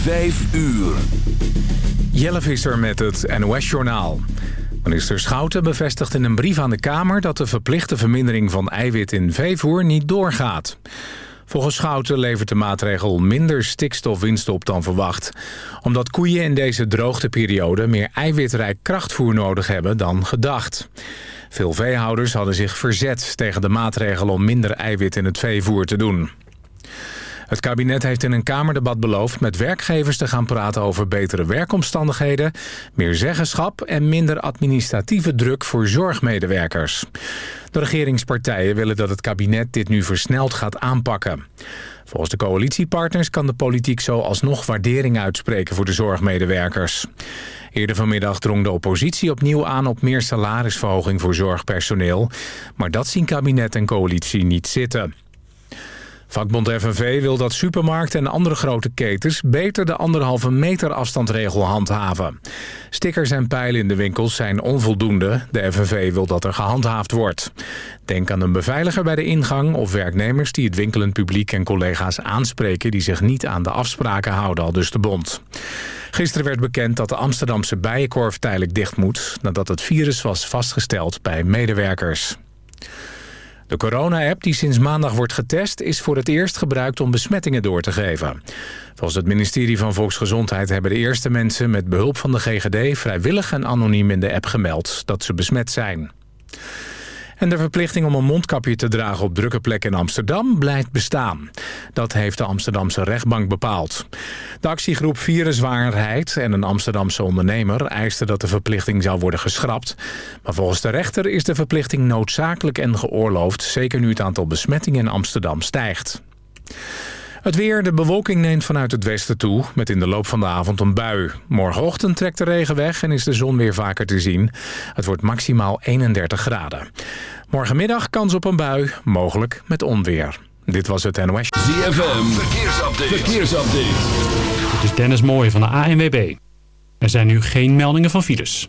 Vijf uur. Jelle Visser met het NOS-journaal. Minister Schouten bevestigt in een brief aan de Kamer... dat de verplichte vermindering van eiwit in veevoer niet doorgaat. Volgens Schouten levert de maatregel minder stikstofwinst op dan verwacht. Omdat koeien in deze droogteperiode meer eiwitrijk krachtvoer nodig hebben dan gedacht. Veel veehouders hadden zich verzet tegen de maatregel om minder eiwit in het veevoer te doen. Het kabinet heeft in een Kamerdebat beloofd met werkgevers te gaan praten over betere werkomstandigheden, meer zeggenschap en minder administratieve druk voor zorgmedewerkers. De regeringspartijen willen dat het kabinet dit nu versneld gaat aanpakken. Volgens de coalitiepartners kan de politiek zo alsnog waardering uitspreken voor de zorgmedewerkers. Eerder vanmiddag drong de oppositie opnieuw aan op meer salarisverhoging voor zorgpersoneel. Maar dat zien kabinet en coalitie niet zitten. Vakbond FNV wil dat supermarkten en andere grote ketens... beter de anderhalve meter afstandregel handhaven. Stickers en pijlen in de winkels zijn onvoldoende. De FNV wil dat er gehandhaafd wordt. Denk aan een beveiliger bij de ingang... of werknemers die het winkelend publiek en collega's aanspreken... die zich niet aan de afspraken houden, al dus de bond. Gisteren werd bekend dat de Amsterdamse bijenkorf tijdelijk dicht moet... nadat het virus was vastgesteld bij medewerkers. De corona-app die sinds maandag wordt getest... is voor het eerst gebruikt om besmettingen door te geven. Volgens het ministerie van Volksgezondheid hebben de eerste mensen... met behulp van de GGD vrijwillig en anoniem in de app gemeld... dat ze besmet zijn. En de verplichting om een mondkapje te dragen op drukke plekken in Amsterdam blijft bestaan. Dat heeft de Amsterdamse rechtbank bepaald. De actiegroep Viruswaarheid en een Amsterdamse ondernemer eisten dat de verplichting zou worden geschrapt. Maar volgens de rechter is de verplichting noodzakelijk en geoorloofd, zeker nu het aantal besmettingen in Amsterdam stijgt. Het weer, de bewolking neemt vanuit het westen toe, met in de loop van de avond een bui. Morgenochtend trekt de regen weg en is de zon weer vaker te zien. Het wordt maximaal 31 graden. Morgenmiddag kans op een bui, mogelijk met onweer. Dit was het NOS. ZFM, verkeersupdate. verkeersupdate. Dit is Dennis Mooij van de ANWB. Er zijn nu geen meldingen van files.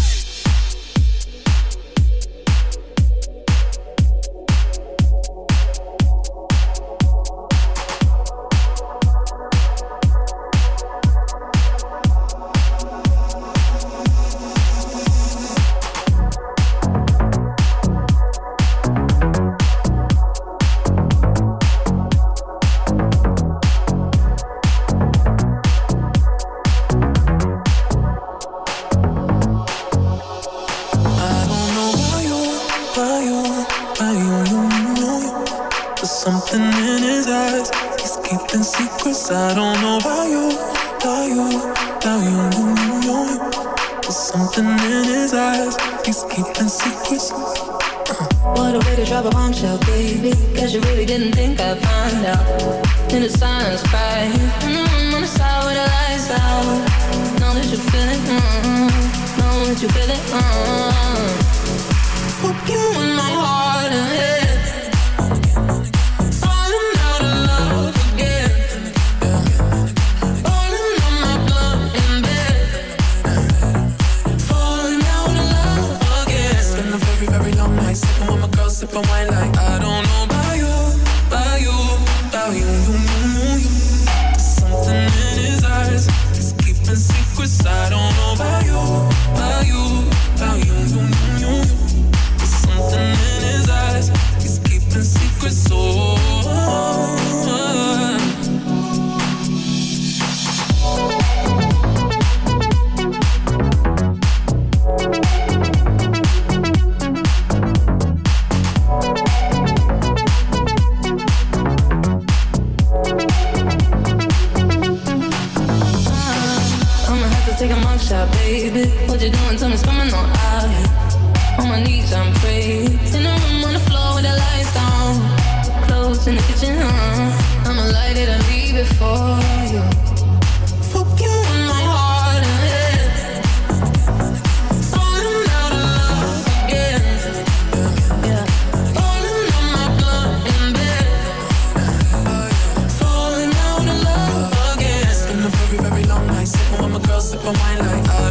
something in his eyes. He's keeping secrets. I don't know why you, why you, why you, you know. There's something in his eyes. He's keeping secrets. Uh. What a way to drop a bombshell, baby. Cause you really didn't think I'd find out. In the silence, cry. Mm-hmm, on the side where the lights out. Know that you feel it. Mm-hmm, know that you feel it. Mm-hmm. up and wine like I like.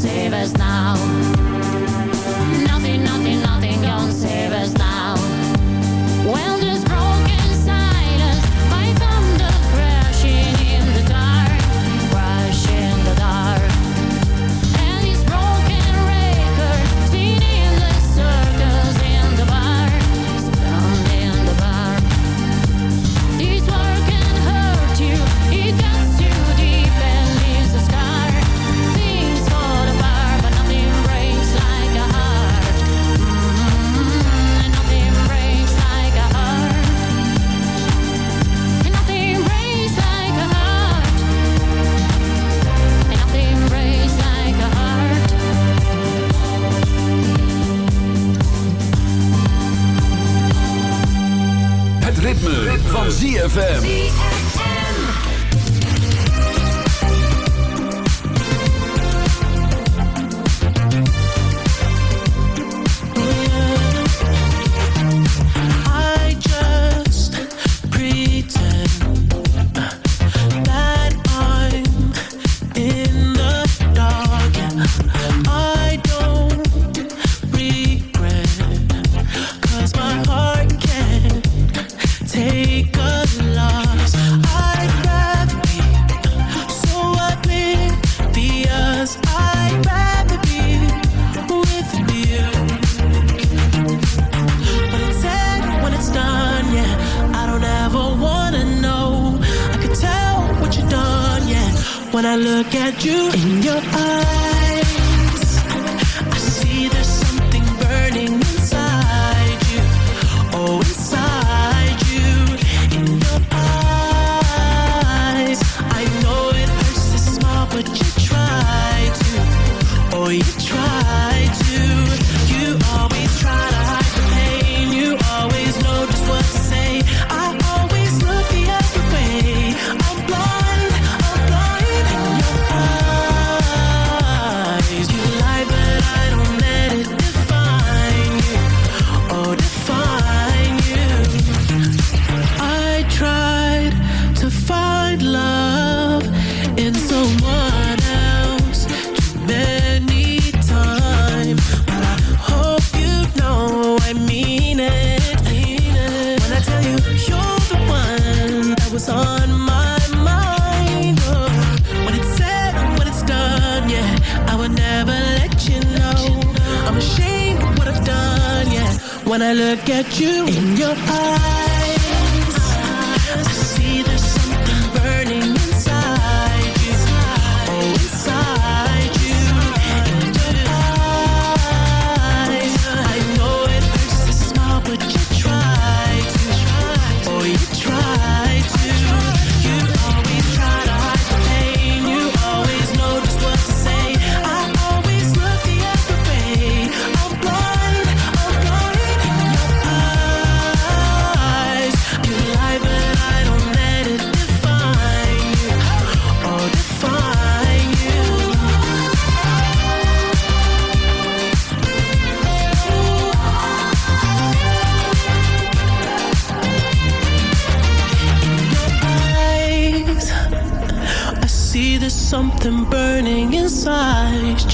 save us now.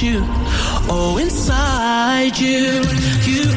You. Oh, inside you. You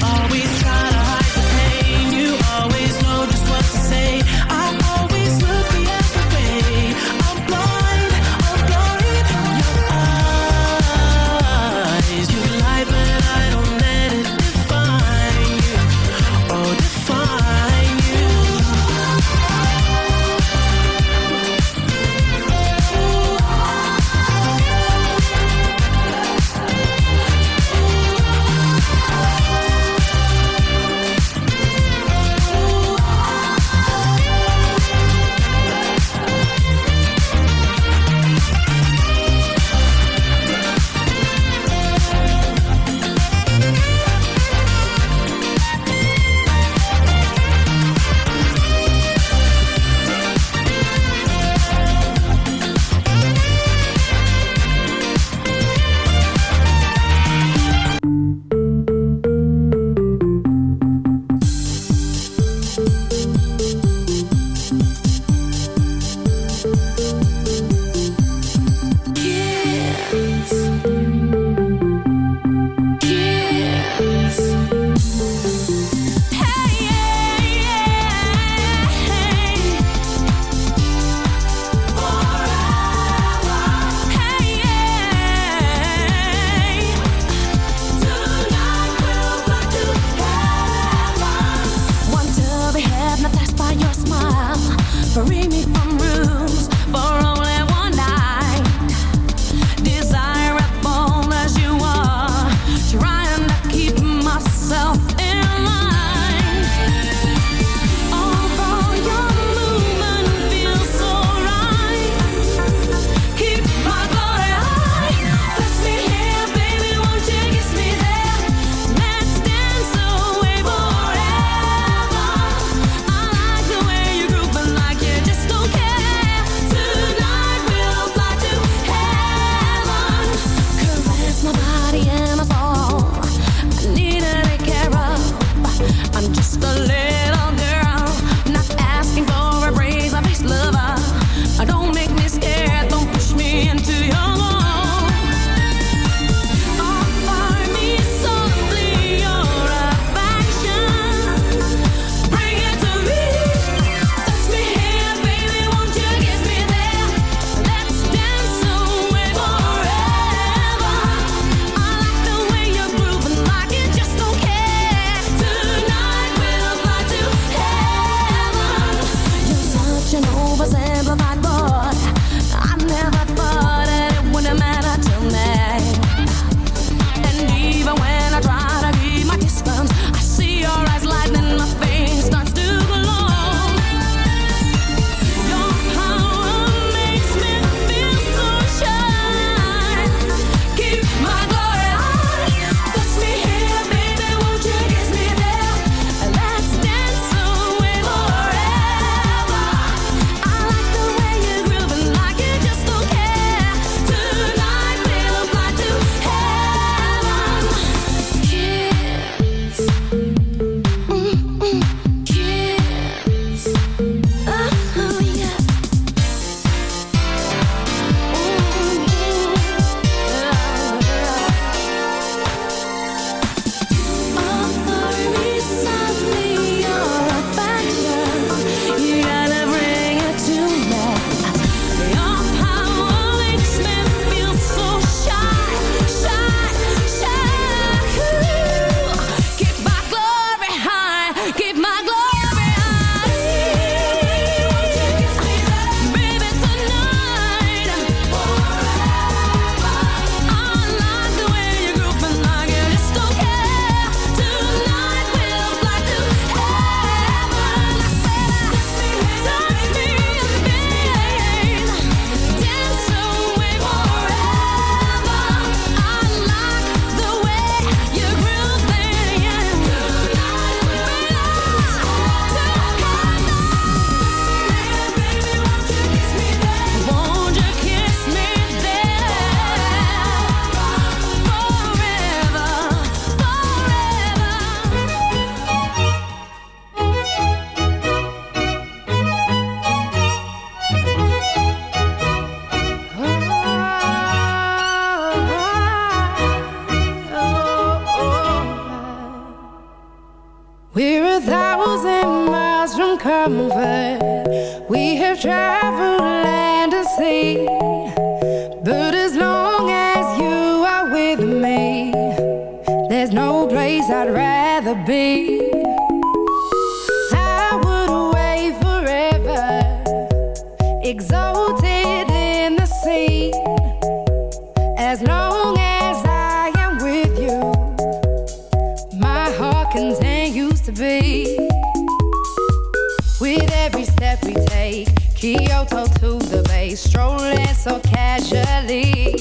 every step we take. Kyoto to the bay, strolling so casually.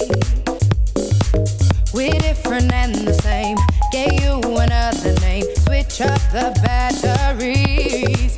We're different and the same. Gave you another name. Switch up the batteries.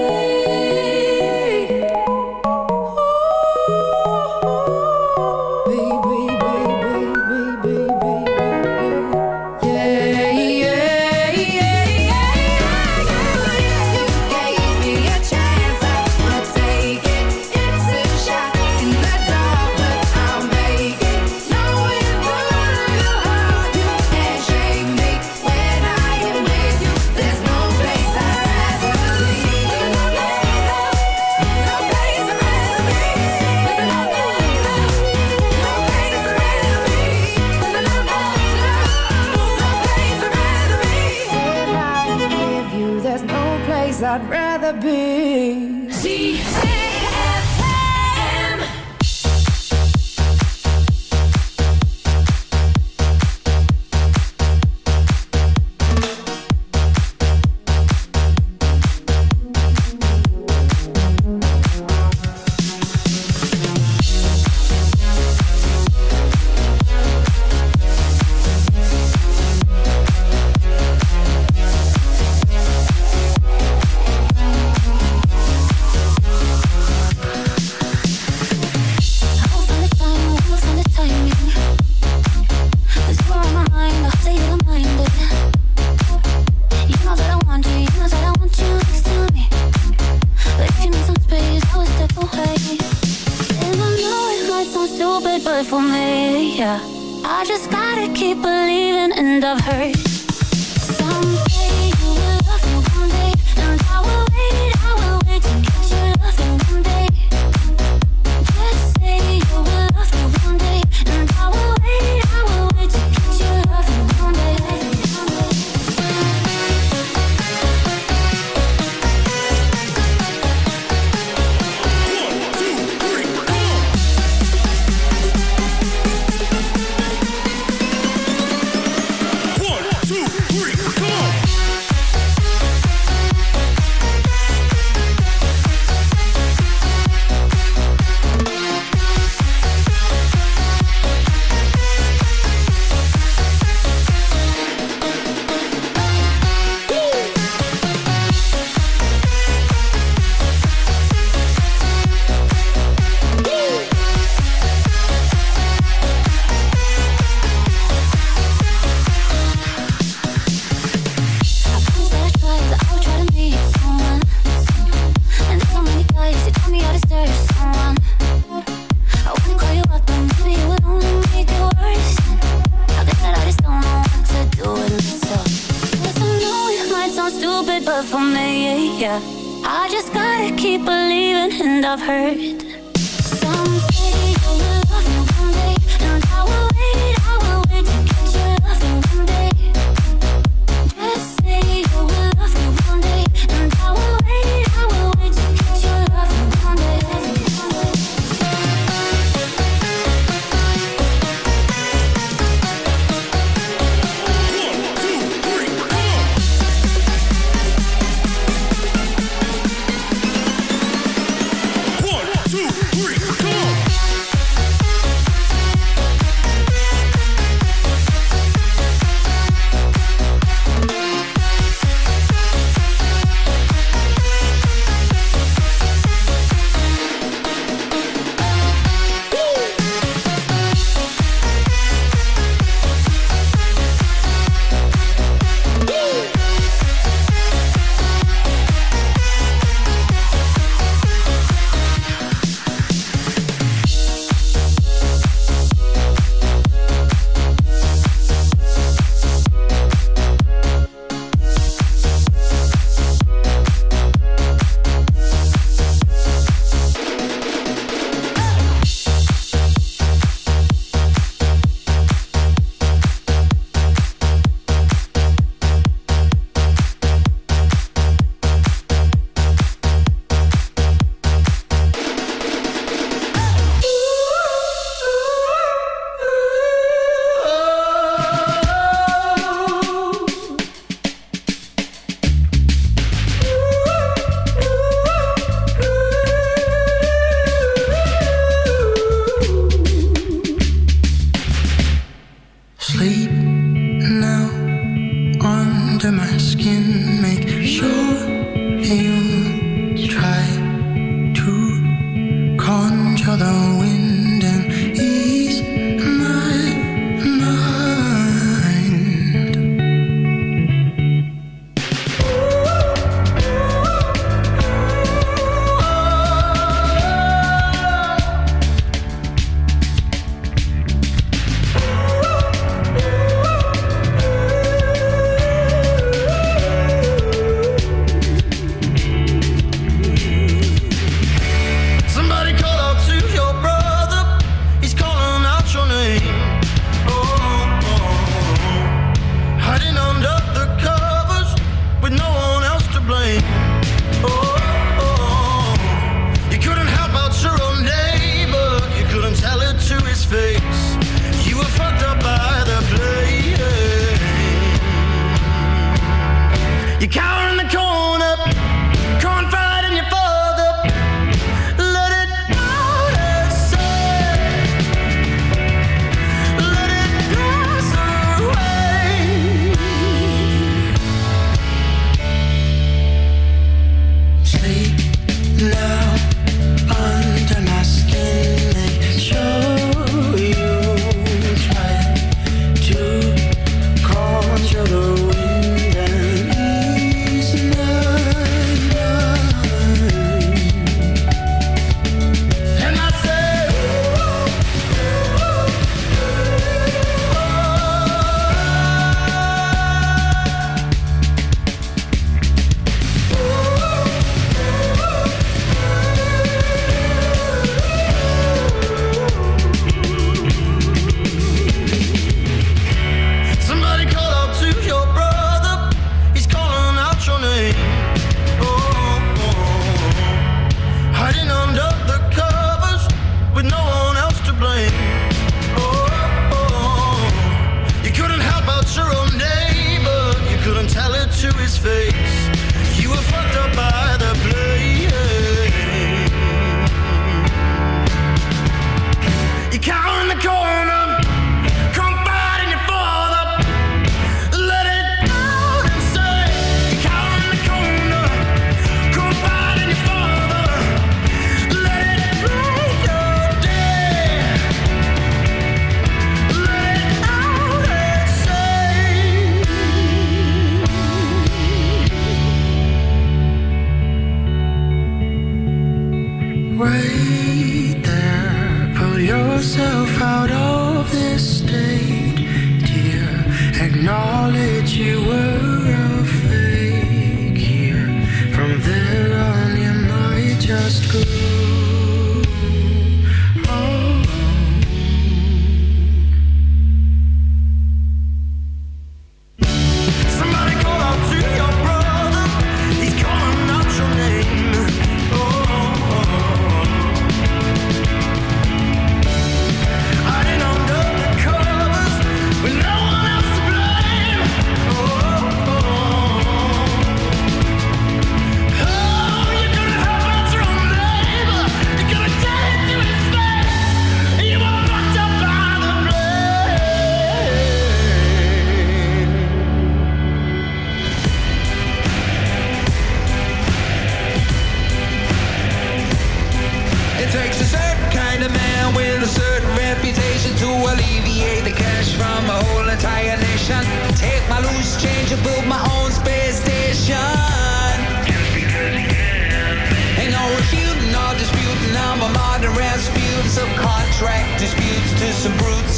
for me, yeah. I just gotta keep believing and I've heard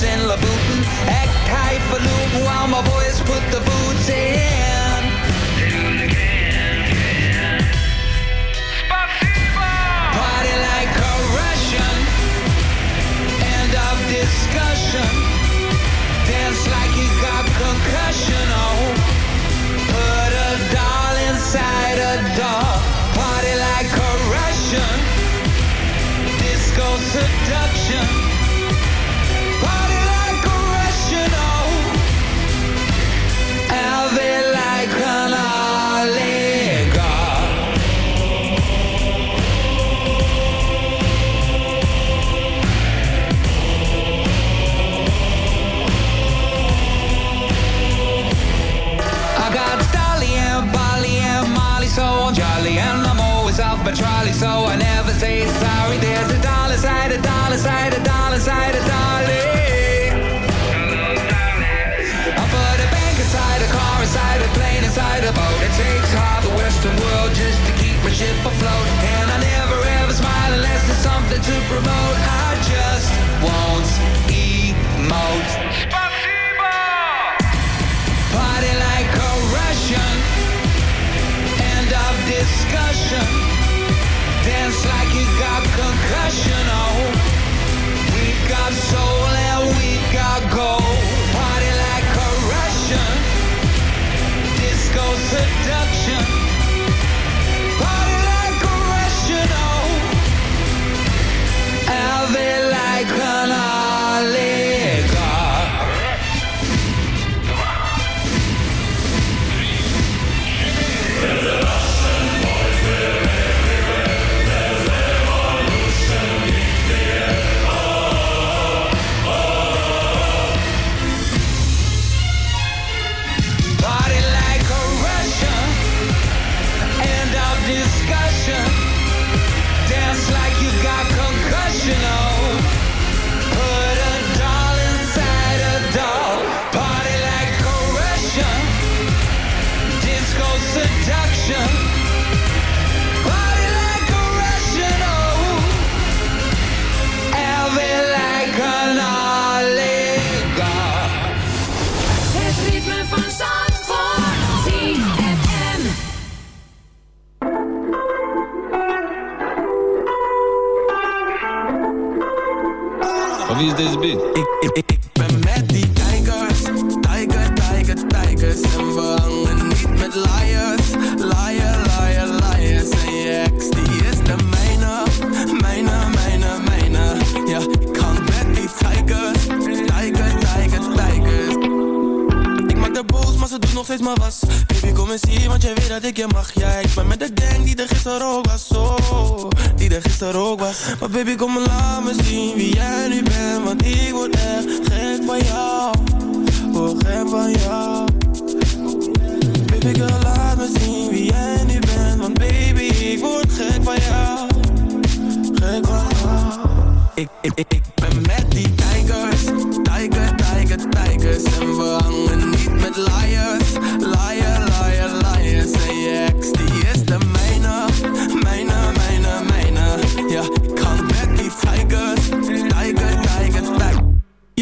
and Labutin. Act high for Luke while my boys put the boots in.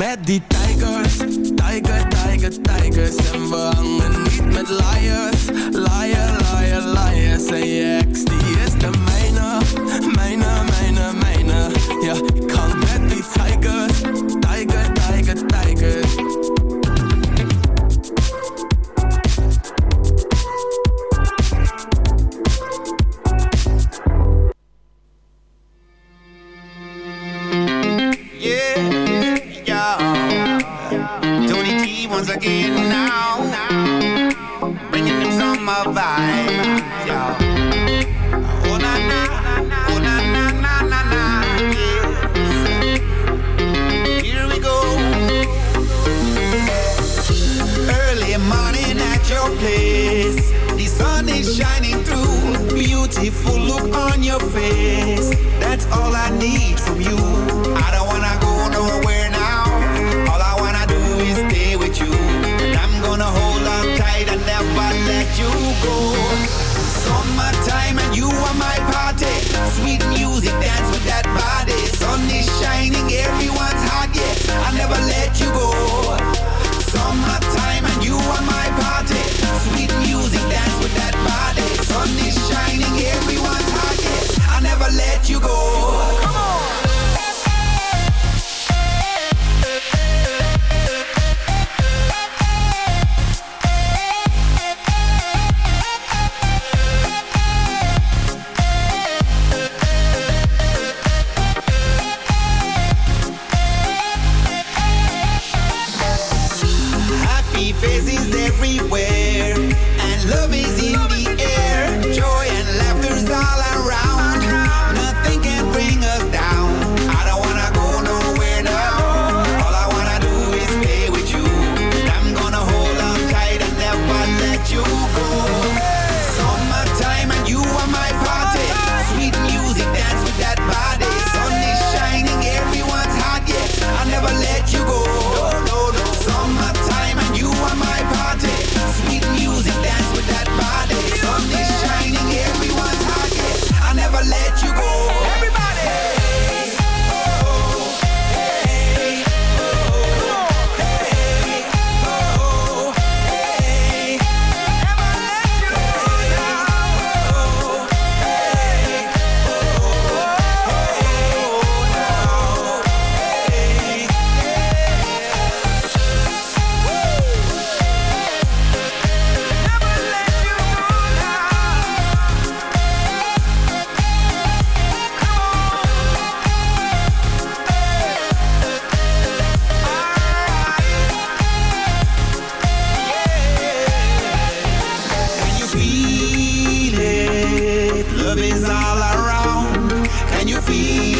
Met die tijgers, tijger, tijger, tijgers. En we hangen niet met lijken. Love is all around. Can you feel